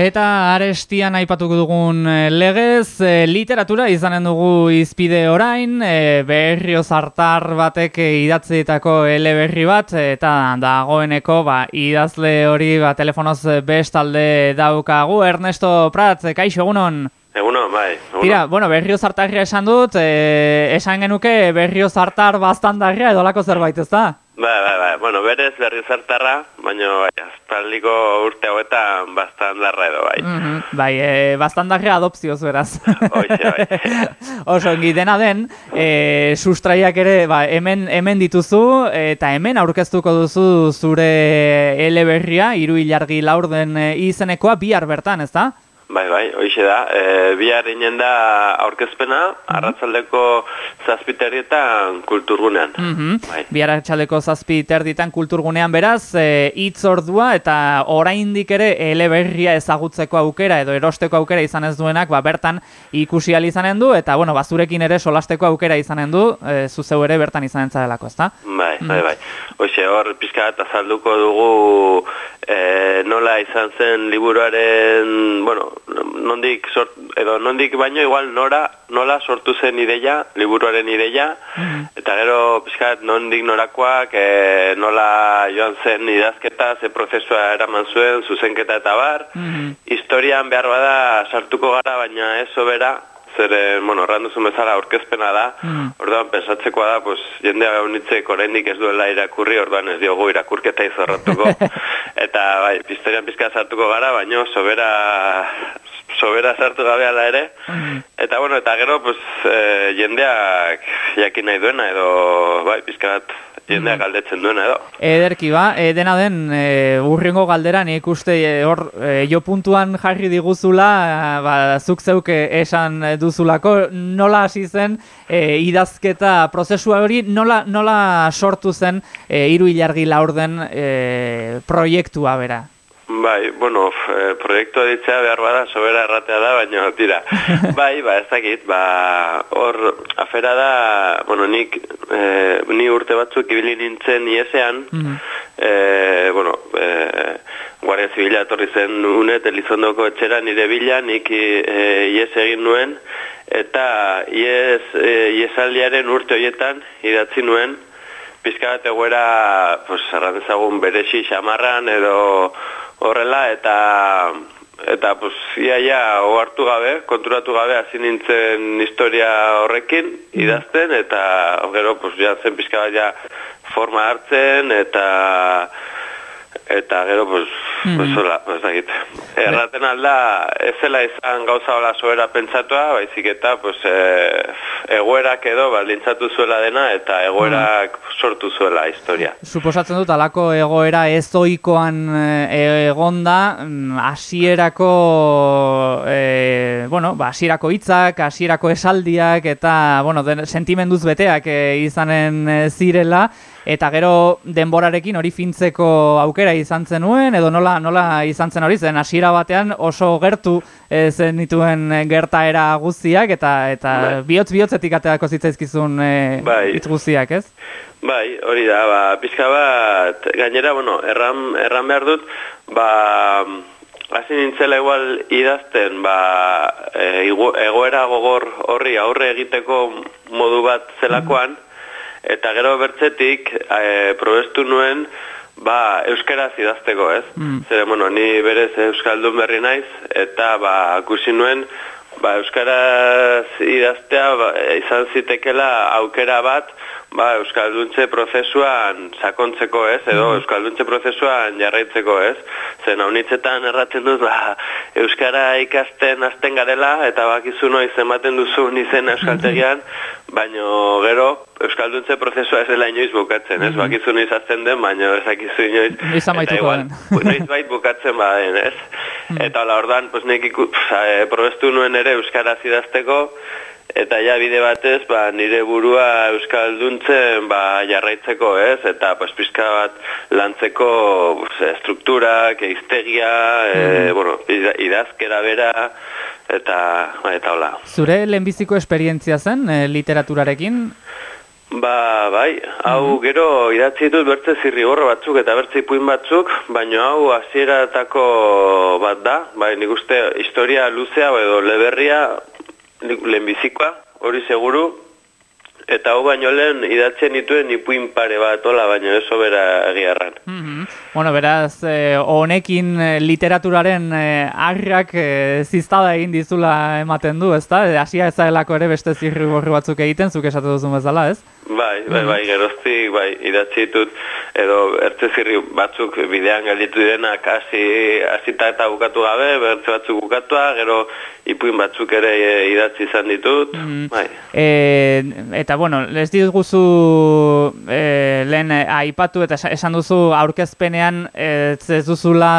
Eta arestian aipatuko dugun eh, legez, e, literatura izanen dugu izpide orain, e, berrio zartar batek idatzeetako eleberri bat, eta dagoeneko ba, idazle hori ba, telefonoz bestalde daukagu. Ernesto Prats, kaixo egunon? Egunon, bai. Egunon. Tira, bueno, berrio zartarria esan dut, e, esan genuke berrio zartar bastandarria edo lako zerbait ez da? Bai, bai, bai. Bueno, berez berri zertarra, baina bai, azpaliko urte hauetan bastandarra edo, bai. Mm -hmm. Bai, e, bastandarra adopzioz beraz. Oixe, bai. Oso, ongi dena den, e, sustraiak ere, ba, hemen, hemen dituzu, eta hemen aurkeztuko duzu zure eleberria, iru hilargi laur den e, izenekoa, bihar bertan, ez da? Bai, bai, hoixe da. E, bihar inen da aurkezpena, mm arratzaldeko zazpiterrietan kulturgunean. Mm -hmm. bai. Bihar arratzaldeko zazpiterrietan kulturgunean beraz, e, hitz ordua eta oraindik ere eleberria ezagutzeko aukera edo erosteko aukera izan ez duenak, ba, bertan ikusi izanen du, eta bueno, bazurekin ere solasteko aukera izanen du, e, zuzeu ere bertan izanen delako, ezta? Bai, mm bai, bai. Hoxe, hor, pizka bat azalduko dugu e, nola izan zen liburuaren, bueno, nondik sort, edo nondik baino igual nora nola sortu zen ideia, liburuaren ideia mm-hmm. eta gero pizkat nondik norakoak e, nola joan zen idazketa ze prozesua eraman zuen zuzenketa eta bar mm-hmm. historian behar bada sartuko gara baina ez sobera zer, bueno, randuzun bezala aurkezpena da, mm. orduan pensatzekoa da, pues, jendea gaunitzek oraindik ez duela irakurri, orduan ez diogu irakurketa izorratuko, eta bai, historian pizka sartuko gara, baino sobera sobera sartu gabe ala ere, mm. eta bueno, eta gero, pues, e, jendeak jakin nahi duena, edo, bai, pizka bat, jendea mm. galdetzen duena edo. Ederki ba, e, dena den, e, urrengo galdera nik uste e, hor, e, jo puntuan jarri diguzula, ba, zuk zeuke esan duzulako, nola hasi zen e, idazketa prozesua hori, nola, nola sortu zen e, iru hilargi laurden e, proiektua bera? Bai, bueno, e, proiektua ditzea behar bada, sobera erratea da, baina tira. bai, ba, ez dakit, ba, hor, afera da, bueno, nik, e, ni urte batzuk ibili nintzen iesean, mm e, bueno, e, Guardia Zibila etorri zen unet, Elizondoko etxera nire bila, nik e, ies egin nuen, eta ies, e, iesaldiaren urte horietan idatzi nuen, pizka bat egoera, pues, arrandezagun beresi xamarran edo horrela eta eta pues iaia ohartu gabe, konturatu gabe hasi nintzen historia horrekin idazten eta gero pues ja zen pizka ja forma hartzen eta eta gero pues mm. pues hola, pues dakit. Erraten alda ez zela izan gauza hola soera pentsatua, baizik eta pues e, egoerak edo balintzatu zuela dena eta egoerak mm. sortu zuela historia. Suposatzen dut alako egoera ez ohikoan e, egonda mm, hasierako e, bueno, ba hasierako hitzak, hasierako esaldiak eta bueno, sentimenduz beteak e, izanen zirela eta gero denborarekin hori fintzeko aukera izan zenuen, edo nola, nola izan zen hori zen, hasiera batean oso gertu e, zen dituen gertaera guztiak, eta eta bai. bihotz bihotzetik ateako zitzaizkizun e, bai. itz guztiak, ez? Bai, hori da, ba, pizka bat, gainera, bueno, erran, erran behar dut, ba, hasi nintzela igual idazten, ba, e, egoera gogor horri aurre egiteko modu bat zelakoan, eta gero bertzetik e, probestu nuen ba, euskaraz idazteko, ez? Mm. Zer, bueno, ni berez euskaldun berri naiz, eta ba, akusi nuen, ba, euskaraz idaztea ba, izan zitekela aukera bat, ba, euskalduntze prozesuan sakontzeko, ez? Edo mm. euskalduntze prozesuan jarraitzeko, ez? Zen, hau erratzen dut, ba, euskara ikasten azten garela, eta bakizu noiz ematen duzu nizen euskaltegian, baino gero, Euskalduntze prozesua ez dela inoiz bukatzen, ez? Mm -hmm. Bakizu noiz azten den, baina ezakizu inoiz. Noiz amaituko den. Noiz bait bukatzen baden, ez? Mm. Eta hola, ordan, pues nek iku, e, probestu nuen ere Euskara zidazteko, eta ja bide batez, ba, nire burua Euskalduntzen ba, jarraitzeko, ez? Eta pues, pizka bat lantzeko pues, strukturak, eiztegia, mm. e, bueno, idazkera bera, eta, eta hola. Zure lehenbiziko esperientzia zen, e, literaturarekin? Ba, bai, hau Mhm. gero idatzi ditut bertze zirrigorro batzuk eta bertze ipuin batzuk, baina hau hasieratako bat da, bai, nik uste historia luzea edo leberria lehenbizikoa, hori seguru, eta hau baino lehen idatzen dituen ipuin pare bat, hola, baino ez obera egiarran. Mhm. Bueno, beraz, eh, honekin eh, literaturaren eh, arrak eh, ziztada egin dizula ematen du, ezta? Hasia ezaelako ere beste zirrigorri batzuk egiten, zuk esatu duzun bezala, ez? Bai, bai, bai, geroztik, bai, idatzi ditut, edo ertze zirri batzuk bidean gelditu direnak hasi hasita eta bukatu gabe, bertze batzuk bukatua, gero ipuin batzuk ere e, idatzi izan ditut, bai. E, eta, bueno, ez diguzu e, lehen eh, aipatu eta esa- esan duzu aurkezpenean eh, ez duzula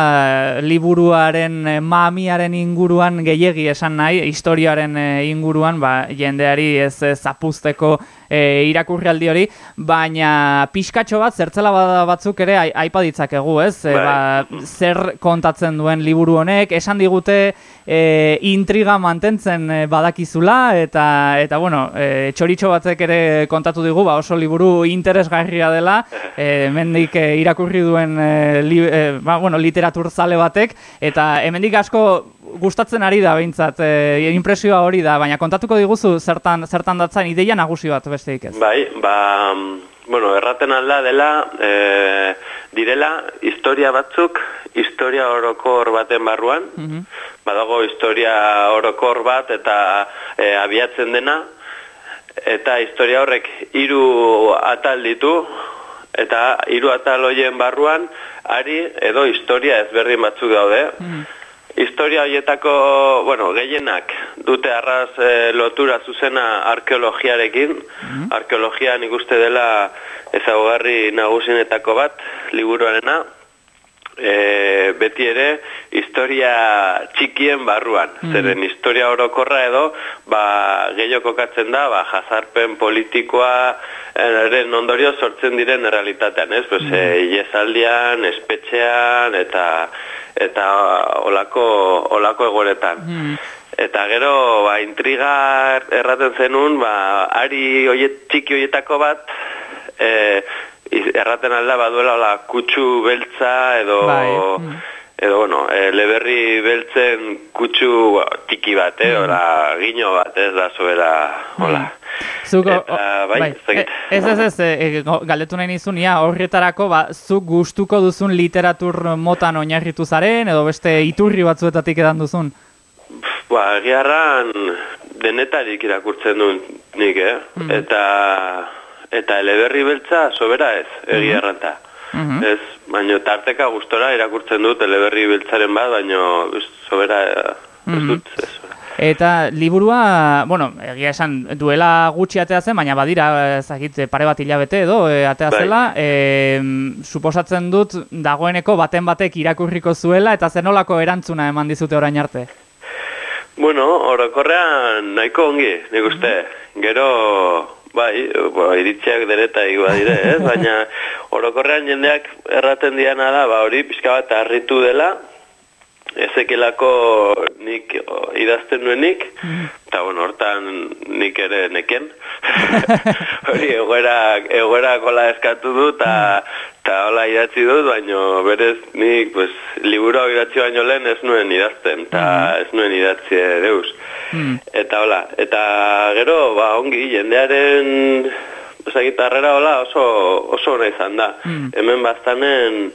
liburuaren mamiaren inguruan gehiegi esan nahi, historiaren inguruan, ba, jendeari ez zapuzteko e, irakurrialdi hori, baina pixkatxo bat, zertzela batzuk ere ai- aipa ditzakegu, ez? E, Bai. ba, zer kontatzen duen liburu honek, esan digute e, intriga mantentzen e, badakizula, eta, eta bueno, e, txoritxo batzek ere kontatu digu, ba, oso liburu interesgarria dela, e, hemendik e, irakurri duen e, li, e, ba, bueno, literatur zale batek, eta hemendik asko gustatzen ari da behintzat, e, impresioa hori da, baina kontatuko diguzu zertan, zertan datzan ideia nagusi bat besteik ez. Bai, ba, mm, bueno, erraten alda dela, e, direla, historia batzuk, historia orokor baten barruan, Mhm. badago historia orokor bat eta e, abiatzen dena, eta historia horrek hiru atal ditu, eta hiru atal hoien barruan, ari edo historia ezberdin batzuk daude. Historia horietako, bueno, gehienak dute arraz e, lotura zuzena arkeologiarekin. Arkeologia nik uste dela ezaugarri nagusinetako bat, liburuarena. E, beti ere historia txikien barruan. Zeren historia orokorra edo, ba, gehiago kokatzen da, ba, jazarpen politikoa eren ondorio sortzen diren errealitatean, ez? Pues, e, iesaldian, espetxean, eta eta olako, olako egoretan. Eta gero, ba, intriga erraten zenun, ba, ari oiet, txiki hoietako bat, e, erraten alda baduela hola kutsu beltza edo Bai, mm. edo bueno, e, leberri beltzen kutsu ba, tiki bat, eh, hola, gino bat, ez da zuera, hola. Zuko, Eta, bai, ez dakit. e- ez ez ez, e, e, go- galdetu nahi nizun, ia, horretarako, ba, zuk gustuko duzun literatur motan oinarritu zaren, edo beste iturri batzuetatik edan duzun? Ba, egiarran denetarik irakurtzen duen nik, eh? Eta, eta eleberri beltza sobera ez, egiarranta. Mhm. Ez, baino tarteka gustora irakurtzen dut eleberri beltzaren bat, baino ez, sobera ez dut, ez, sobera. Eta liburua, bueno, egia esan duela gutxi atea zen, baina badira, ezagit, pare bat hilabete edo e, atea Bai. zela, e, suposatzen dut dagoeneko baten batek irakurriko zuela, eta zenolako erantzuna eman dizute orain arte. Bueno, orokorrean nahiko ongi, nik uste. Gero, bai, ba, iritziak deneta igua dire, ez? Baina orokorrean jendeak erraten diana da, ba, hori pixka bat harritu dela, ezekelako nik o, idazten nuenik, eta bueno, hortan nik ere neken. hori egoera, egoera kola eskatu du, eta eta hola idatzi dut, baino berez nik pues, liburu idatzi baino lehen ez nuen idazten, eta ez nuen idatzi deus. Eta hola, eta gero, ba, ongi, jendearen ezagitarrera hola oso, oso ona izan da. Hemen bastanen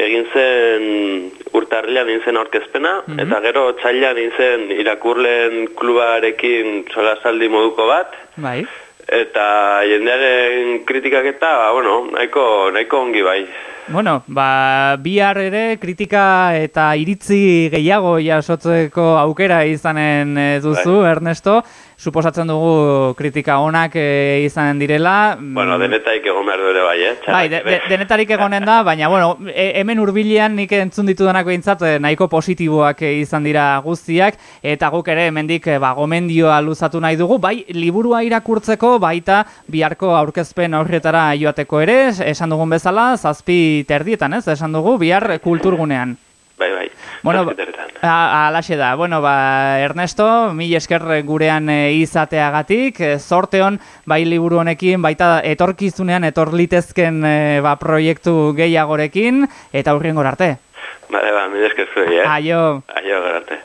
egin zen urtarrilan egin zen aurkezpena, eta gero txailan egin zen irakurleen klubarekin solasaldi moduko bat, Bai. eta jendearen kritikak eta, ba, bueno, nahiko, nahiko ongi bai. Bueno, ba, bihar ere kritika eta iritzi gehiago jasotzeko aukera izanen eh, duzu, Ernesto. Suposatzen dugu kritika onak eh, izanen direla. Bueno, denetaik egon behar du ere bai, eh? Bai, de, de, denetarik egonen da, baina, bueno, e, hemen hurbilean nik entzun ditudanak behintzat eh, nahiko positiboak eh, izan dira guztiak, eta guk ere hemendik ba, gomendioa luzatu nahi dugu, bai, liburua irakurtzeko, baita biharko aurkezpen horretara joateko ere, esan dugun bezala, zazpi terdietan, ez, esan dugu, bihar kulturgunean. Bueno, alaxe da. Bueno, ba, Ernesto, mil esker gurean e, izateagatik, e, zorte hon, bai liburu honekin, baita etorkizunean, etorlitezken e, ba, proiektu gehiagorekin, eta hurrien arte. Bale, ba, mil esker zuen, eh? Aio. Aio, gorarte.